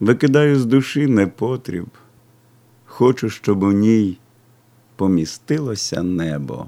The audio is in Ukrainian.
викидаю з душі непотріб, хочу, щоб у ній помістилося небо.